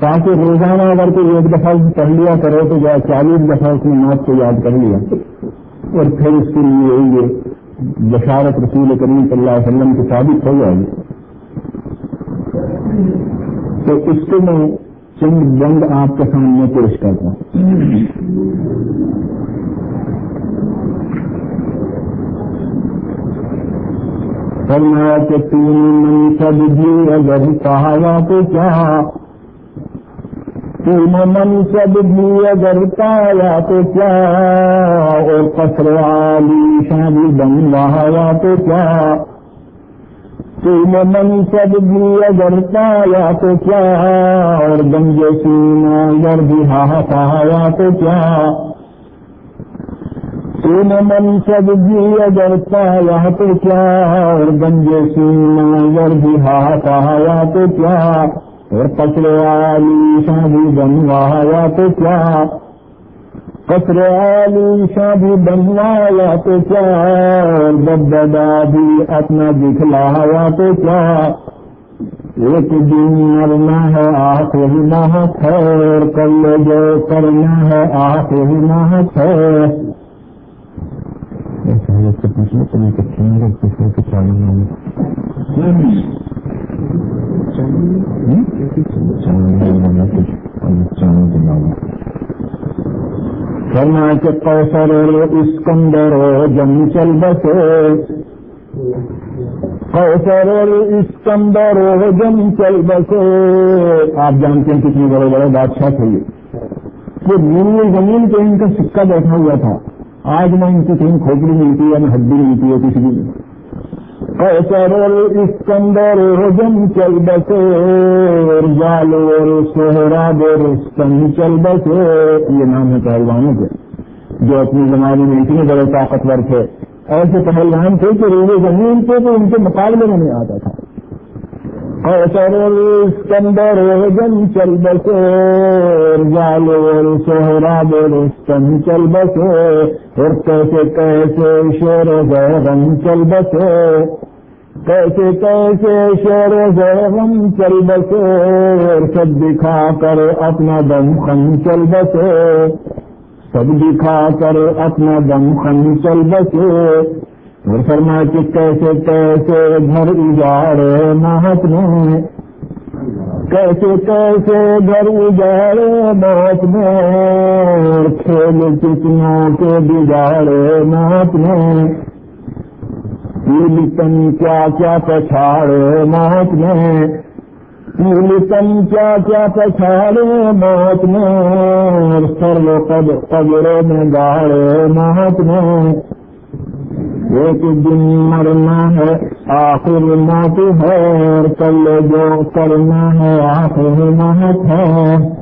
تاکہ روزانہ اگر کوئی ایک دفعہ پڑھ لیا کرے تو جو چالیس دفعہ اس نے موت کو یاد کر لیا۔ اور پھر اس کے لیے یہ بشارت رسول کریم صلی اللہ علیہ وسلم کی ثابت ہو جائے۔ گی تو اس کو میں چند بند آپ کے سامنے پیش کرتا ہوں۔ فرمایا کہ تین منصب بھی اگر کہا تو کیا؟ تین منصب بھی اگر پایا تو کیا اور قصر والی شادی بن رہا تو کیا تین منصب بھی اگر پایا تو کیا اور گنجے سینا اگر بھی ہا پایا تو کیا تین منصب بھی اگر پایا تو کیا اور گنجے سینا اگر بھی ہا پایا تو کیا اور کچرے والی شادی بنوایا تو کیا کچرے والی شادی بنوایا تو کیا اور بدا بھی اپنا دکھلایا تو کیا ایک دن مرنا ہے آخر ماہ خیر کل جو کرنا ہے آخر ماہ خیر سے پوچھنا چاہیے کہ کہیں گے کسی کے کوسر اسکندر جم چل بسے کوسر اسکندر جم چل بسے آپ جانتے ہیں کتنے بڑے بڑے بادشاہ تھے۔ یہ نیلی زمین پہ ان کا سکہ بیٹھا ہوا تھا۔ آج میں ان کی کہیں کھوپڑی ملتی ہے نہ ہڈی ملتی ہے کسی بھی کوسر اسکندر جم چل بسے جال اور سہرا دور چل بسے۔ یہ نام ہے پہلوانوں کے، جو اپنے زمانے میں اتنے بڑے طاقتور تھے۔ ایسے پہلوان تھے کہ روز زمین پہ تو ان کے مقابلے میں نہیں آتا تھا۔ کوسر اسکندر جم چل بسے جال اور سہرا چل بسے اور کیسے کیسے شیر غم چل بسے کیسے کیسے شیر غم چل بسے اور سب دکھا کر اپنا دم خن چل بسے سب دکھا کر اپنا دم خن چل بسے اور فرما کہ کیسے کیسے گھر اجاڑے محت میں کیسے کیسے گھر اجاڑے محت میں کھیل کتنوں کے بگاڑے محت میں تن کیا کیا پچھاڑے موت میں تن کیا کیا پچھاڑے موت میں سر قد قبروں میں گاڑے موت میں ایک دن مرنا ہے، آخر موت ہے، اور کل جو کرنا ہے، آخر موت ہے۔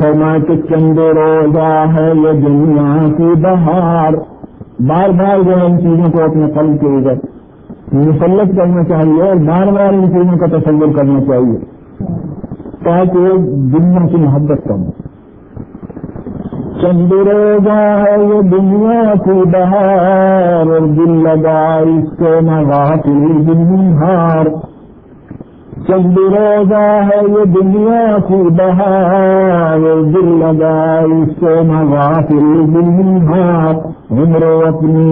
فرمائے کہ چند روزہ ہے یہ دنیا کی بہار۔ بار بار جو ان چیزوں کو اپنے قلب کے ادھر مسلط کرنا چاہیے اور بار بار ان چیزوں کا تصور کرنا چاہیے تاکہ دنیا کی محبت کم چند روزہ ہے یہ دنیا کی بہار اور دل لگا اس کو نواتی دن ہار چند روزہ ہے یہ دنیا کی بہار دل لگا اس کو نواتی دن ہار عمر اپنی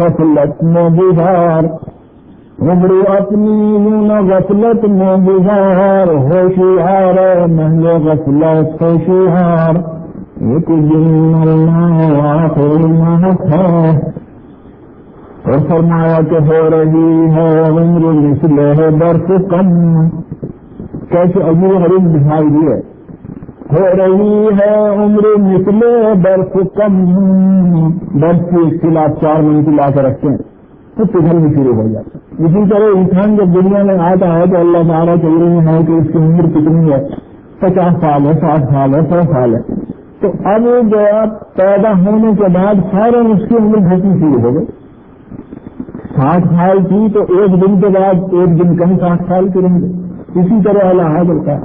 غفلت میں بہار عمر اپنی یوں غفلت میں بہار ہوشیار محل غفلت، ہوشیار۔ ایک دن مرنا آخر محت ہے۔ اور فرمایا کہ ہو رہی ہے عمر مثل ہے برف کم۔ کیسے ابو حرم دکھائی دیے ہو رہی ہے عمر مثل برف کم۔ برف کی خلاف چار منزل لا کے رکھتے ہیں۔ تو پگھل بھی شروع ہو جاتا ہے۔ اسی طرح انسان جب دنیا میں آتا ہے تو اللہ تعالیٰ کے علم ہے کہ اس کی عمر کتنی ہے۔ پچاس سال ہے، ساٹھ سال ہے، سو سال ہے۔ تو اب جو آپ پیدا ہونے کے بعد فوراً اس کی عمر گھٹنی شروع ہو گئی۔ ساٹھ سال کی تو ایک دن کے بعد ایک دن کم ساٹھ سال کے رہیں گے۔ اسی طرح اللہ حاضر کا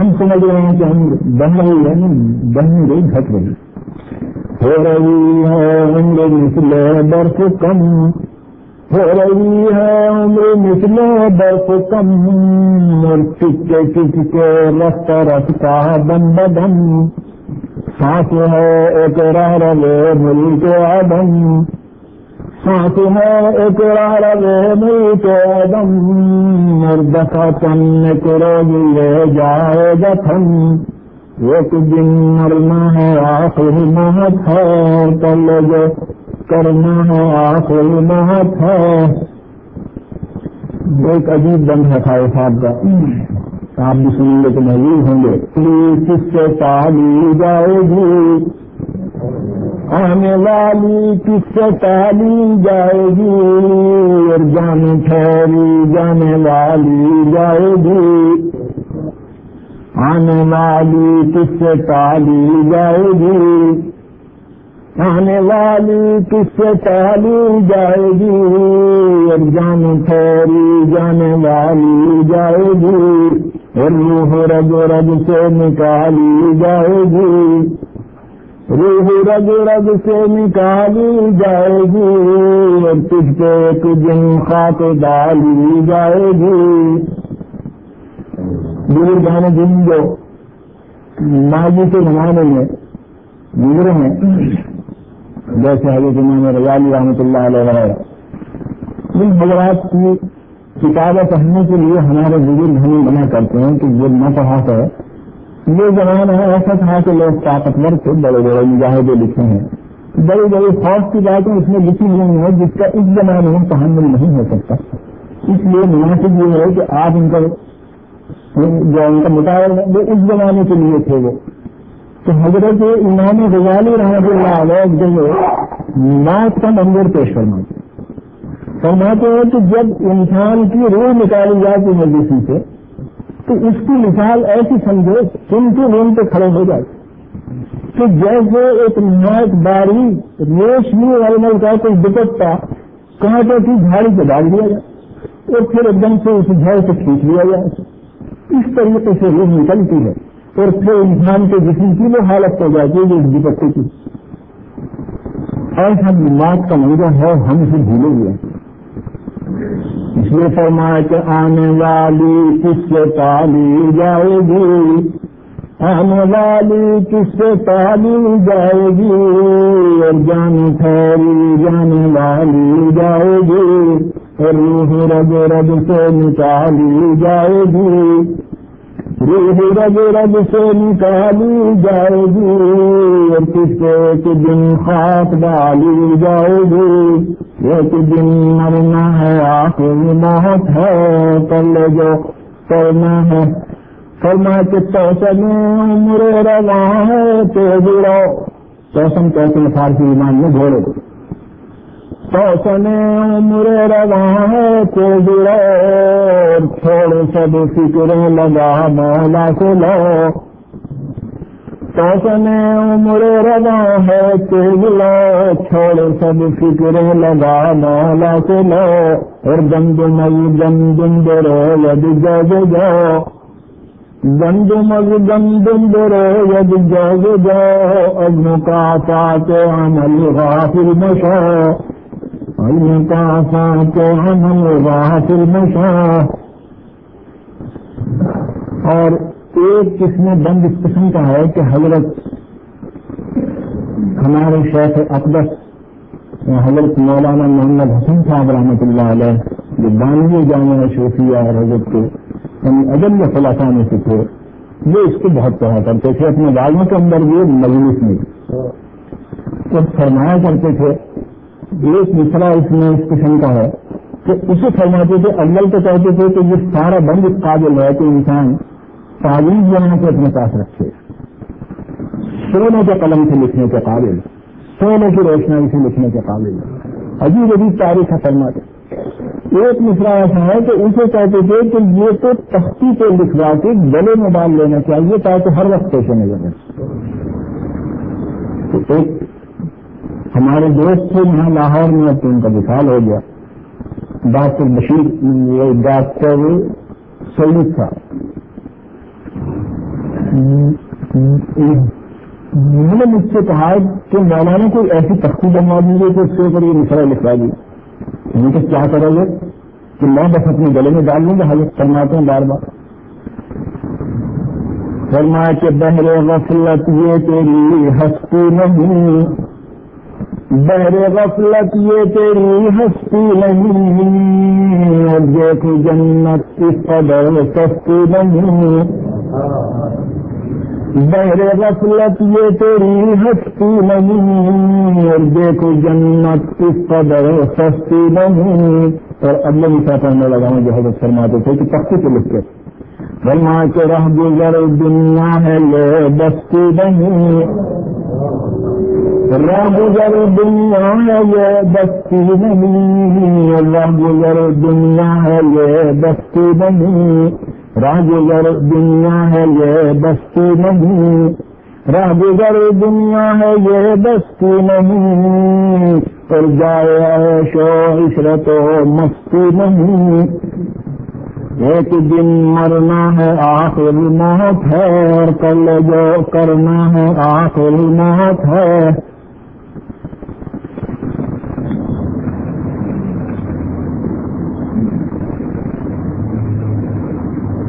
ہم سمجھ رہے ہیں کہ ہم بن رہی ہے بن نہیں رہی گھٹ رہی ہو رہی ہے عمر نکلے برف کم ہو رہی ہے عمر نکلے برف کم اور چکے چکے رفت رفتا بن بدم سانس ہے ایک رے ملک آدم سانس ہے ایک رے ملک آدم اور دفا کرو لے جائے گا تھم ایک دن مرنا ہے آخر محت ہے کل جو کرنا ہے آخر ہے ایک عجیب بند ہے خاص صاحب کا۔ آپ بھی سنیں گے تو محبوب ہوں گے۔ کس سے تالی جائے گی؟ آنے والی کس سے تالی جائے گی؟ اور جانے ٹھہری جانے والی جائے گی۔ آنے والی کس سے تالی جائے گی؟ آنے والی کس سے تالی جائے گی؟ اور جانے ٹھہری جانے والی جائے گی روح رگ رگ سے نکالی جائے گی۔ روح رگ رگ سے نکالی جائے گی، اور کس کے ایک دن خاک ڈالی جائے گی۔ دور جانے دن جو ماضی کے زمانے میں گزرے ہیں، جیسے حضرت امام رضالی رحمۃ اللہ علیہ ان حضرات کی کتابیں پڑھنے کے لیے ہمارے بزرگ ہمیں منع کرتے ہیں کہ یہ نہ پڑھا کر یہ زمانہ ہے، ایسا تھا کہ لوگ طاقتور تھے، بڑے بڑے مجاہدے لکھے ہیں۔ بڑی بڑی خوف کی باتیں اس میں لکھی ہوئی ہیں، جس کا اس زمانے میں تحمل نہیں ہو سکتا۔ اس لیے مناسب یہ ہے کہ آپ ان کا جو ان کا مطالعہ وہ اس زمانے کے لیے تھے وہ۔ تو حضرت امام غزالی رحمۃ اللہ علیہ جو موت کا منظر پیش کرنا فرماتے ہیں کہ جب انسان کی روح نکالی جاتی ہے کسی سے، تو اس کی مثال ایسی سمجھے تم کی روم پہ کھڑے ہو جاتے کہ جیسے ایک نہایت باری ریشمی والمل کا کوئی دوپٹہ کانٹوں کی جھاڑی پہ ڈال دیا جائے اور پھر ایک دم سے اس جھاڑ سے کھینچ لیا جائے۔ اس طریقے سے روح نکلتی ہے اور پھر انسان کے جسم کی وہ حالت ہو جاتی ہے جو اس دوپٹے کی۔ ایسا موت کا منظر ہے، ہم اسے بھولے ہوئے اس لیے فرمایا کہ آنے والی کس سے تالی جائے گی؟ آنے والی کس سے تالی جائے گی؟ اور جانے ٹھہری جانے والی جائے گی۔ روح رگ رگ سے نکالی جائے گی روح رگ رگ سے نکالی جائے گی اور کس ایک دن خاک ڈالی جائے گی ایک دن مرنا ہے، آخر موت ہے. کل جو کرنا ہے. فرما کے توسن مرے روا ہے، تو جڑو. توسن کہتے ہیں فارسی ایمان میں گھوڑے توسن مرے روا ہے تو جڑو چھوڑ سب فکر لگا مولا کو لو توسن عمر روا ہے تیگلا چھوڑ سب فکر لگا مولا سے لو اور گند مل گند رو ید جگ جاؤ گند مل گند رو ید جگ جاؤ اب کا پات عمل غافل مشا علم کا پات عمل اور ایک قسم بند اس قسم کا ہے کہ حضرت ہمارے شیخ اقدس حضرت مولانا محمد حسن صاحب رحمۃ اللہ علیہ جو بانوی جامع شوفیہ اور حضرت کے یعنی عدم خلاصہ میں سے تھے وہ اس کو بہت پڑھا کرتے تھے اپنے والوں کے اندر بھی مجلس میں جب فرمایا کرتے تھے ایک مصرا اس میں اس قسم کا ہے کہ اسے فرماتے تھے، اول تو کہتے تھے کہ یہ سارا بند اس قابل ہے کہ انسان تعلیم بنا کے اپنے پاس رکھے۔ سونے کے قلم سے لکھنے کے قابل، سونے کی روشنائی سے لکھنے کے قابل۔ عجیب عجیب تاریخ ہے فرماتے۔ ایک مشرا ایسا ہے کہ اسے کہتے تھے کہ یہ تو تختی پہ لکھوا کے گلے میں ڈال لینا چاہیے تاکہ ہر وقت پیسے نظر تو ایک ہمارے دوست تھے، یہاں لاہور میں اب تو ان کا وشال ہو گیا۔ ڈاکٹر بشیر ڈاکٹر سعید صاحب انہوں نے مجھ سے کہا کہ مولانا کوئی ایسی تختی بنوا دیجیے کہ اس کے اوپر یہ مشورہ لکھوا دیجیے میں کہ کیا کرو گے؟ کہ میں بس اپنے گلے میں ڈال دوں گا، حضرت فرماتے ہیں بار بار۔ فرمایا کہ بہر غفلت یہ تیری ہستی نہیں۔ بہر غفلت یہ تیری ہستی نہیں اور دیکھ جنت کی قدر سستی نہیں۔ بہر غفلت یہ تیری ہستی نہیں اور دیکھ جنت کی قدر سستی نہیں۔ اور اگلے بھی پڑھنے لگا ہوں جو حضرت فرماتے تھے کہ تختی سے لکھ کے۔ فرما کے رہ گزر دنیا ہے یہ بستی نہیں۔ رب گر دنیا ہے یہ بستی نہیں رب گر دنیا ہے یہ بستی نہیں راج گر دنیا ہے یہ بستی نہیں راج گر دنیا ہے یہ بستی نہیں پر جائے ایشو عشرت و مستی نہیں ایک دن مرنا ہے، آخر موت ہے، اور کل جو کرنا ہے، آخر موت ہے۔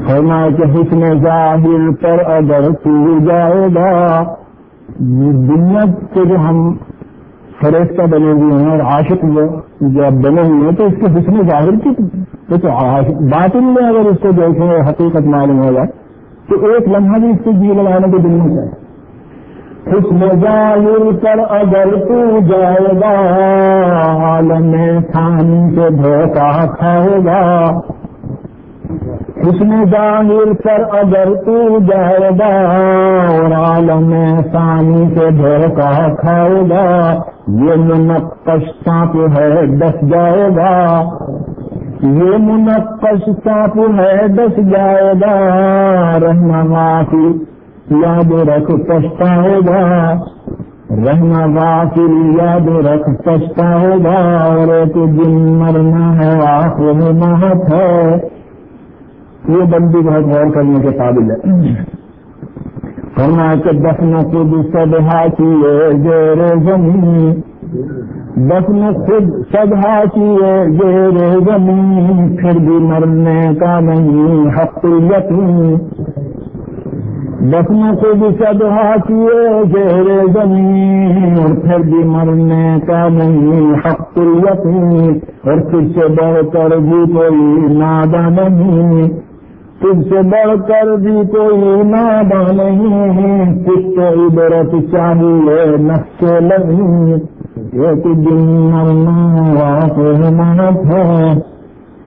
فرمایا کہ حسن ظاہر پر اگر تو جائے گا دنیا کے جو ہم فریشتہ بنے ہوئے ہیں اور عاشق جب بنے ہوئے ہیں، تو اس کے حسن ظاہر کی تو باطن میں اگر اس کو دیکھیں حقیقت معلوم ہو جائے، تو ایک لمحہ بھی اس کو جی لگانے کو دل میں چاہیے حسن ظاہر پر اگر تو جائے گا، عالم ثانی سے دھوکہ کھائے گا۔ حسن ظاہر پر اگر تو جائے گا اور عالم ثانی سے دھوکہ کھائے گا، یہ منقش سانپ ہے ڈس جائے گا۔ یہ منقش سانپ ہے ڈس جائے گا۔ رہنا معافی یاد رکھ پچھتاؤ گا۔ رہنا غافل یاد رکھ پچھتاؤ گا۔ اور ایک دن مرنا ہے، آخر محت ہے۔ یہ بندی بہت غور کرنے کے قابل ہے۔ کرنا کہ دفن خود سب ہاتھیے زیر زمین۔ دفن خود سب ہاتھیے زیر زمین۔ پھر بھی مرنے کا نہیں حق یقین۔ دفن خود سب ہاتھیے زیر زمین۔ اور پھر بھی مرنے کا نہیں حق یقین۔ اور پھر سے بڑھ کر بھی کوئی نادا نہیں۔ تم سے بڑھ کر بھی کوئی نابا نہیں کچھ تو عبرت چاہیے نقشے نہیں ایک دن مرنا واقع ہے۔